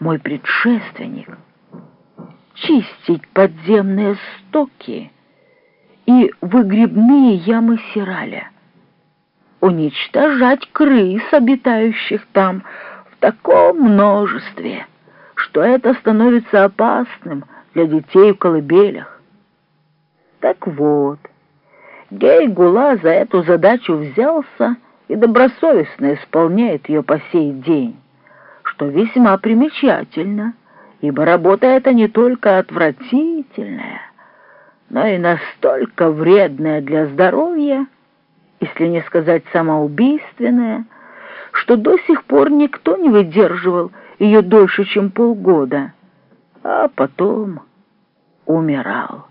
мой предшественник, чистить подземные стоки и выгребные ямы Сираля, уничтожать крыс, обитающих там в таком множестве, что это становится опасным для детей в колыбелях. Так вот, Гей-Гула за эту задачу взялся и добросовестно исполняет ее по сей день, что весьма примечательно, ибо работа эта не только отвратительная, но и настолько вредная для здоровья, если не сказать самоубийственная, что до сих пор никто не выдерживал ее дольше, чем полгода, а потом умирал.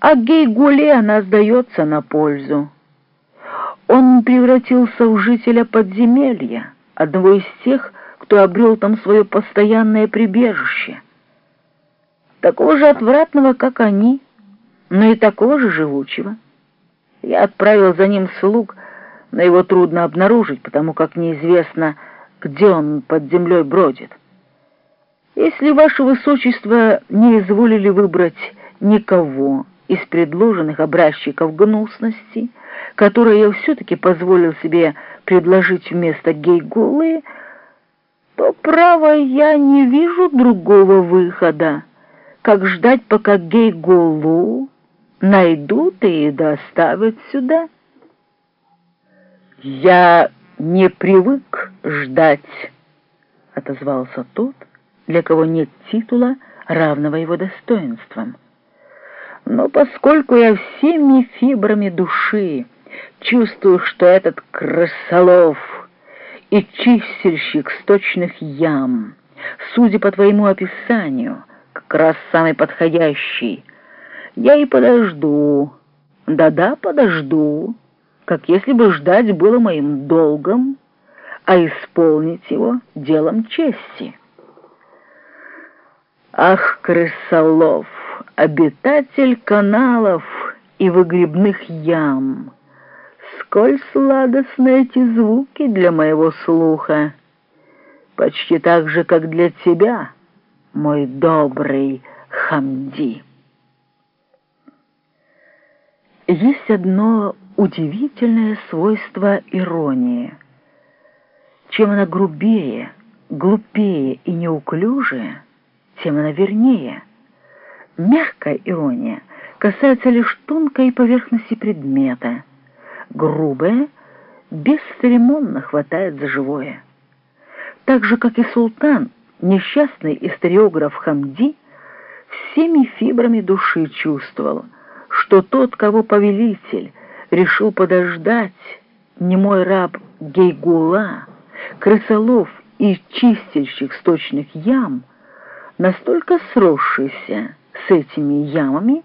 А Гейгуле она сдается на пользу. Он превратился в жителя подземелья, одного из тех, кто обрел там свое постоянное прибежище. Такого же отвратного, как они, но и такого же живучего. Я отправил за ним слуг, но его трудно обнаружить, потому как неизвестно, где он под землей бродит. Если ваше высочество не изволили выбрать никого из предложенных образчиков гнусности, которые я все-таки позволил себе предложить вместо гейгулы, то, право, я не вижу другого выхода, как ждать, пока гейгулу найдут и доставят сюда. «Я не привык ждать», — отозвался тот, для кого нет титула, равного его достоинствам. «Но поскольку я всеми фибрами души чувствую, что этот крысолов и чистильщик сточных ям, судя по твоему описанию, как раз самый подходящий, я и подожду, да-да, подожду, как если бы ждать было моим долгом, а исполнить его делом чести. Ах, крысолов, обитатель каналов и выгребных ям, сколь сладостны эти звуки для моего слуха, почти так же, как для тебя, мой добрый Хамди. Есть одно удивительное свойство иронии. Чем она грубее, глупее и неуклюжее, тем она вернее. Мягкая ирония касается лишь тонкой поверхности предмета, грубая бесцеремонно хватает за живое. Так же, как и султан, несчастный историограф Хамди всеми фибрами души чувствовал, что тот, кого повелитель решил подождать, не мой раб Гейгула, крысолов и чистильщик сточных ям, настолько сросшийся с этими ямами,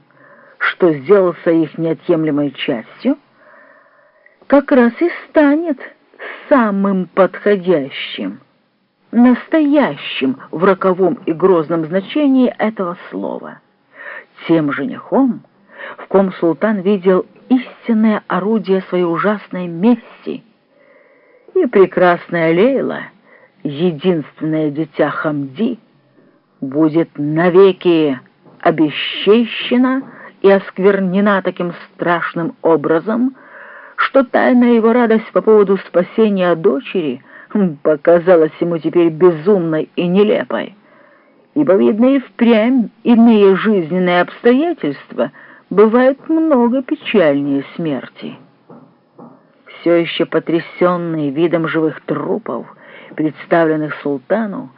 что сделался их неотъемлемой частью, как раз и станет самым подходящим, настоящим в роковом и грозном значении этого слова, тем женихом, в ком султан видел истинное орудие своей ужасной мести. И прекрасная Лейла, единственное дитя Хамди, будет навеки обесчещена и осквернена таким страшным образом, что тайная его радость по поводу спасения дочери показалась ему теперь безумной и нелепой, ибо, видно, и впрямь иные жизненные обстоятельства — бывает много печальнее смерти. Все еще потрясенный видом живых трупов, представленных султану,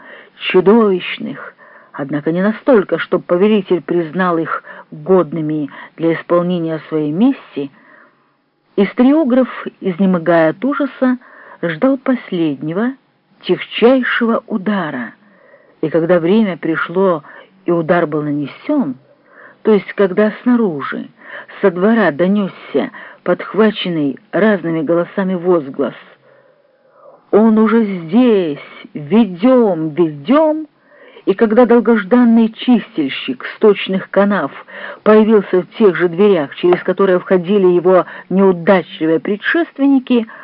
чудовищных, однако не настолько, чтобы повелитель признал их годными для исполнения своей миссии, историограф, изнемогая от ужаса, ждал последнего, тихчайшего удара, и когда время пришло и удар был нанесен, то есть когда снаружи, со двора донесся подхваченный разными голосами возглас. «Он уже здесь! Ведем, ведем!» И когда долгожданный чистильщик сточных канав появился в тех же дверях, через которые входили его неудачливые предшественники —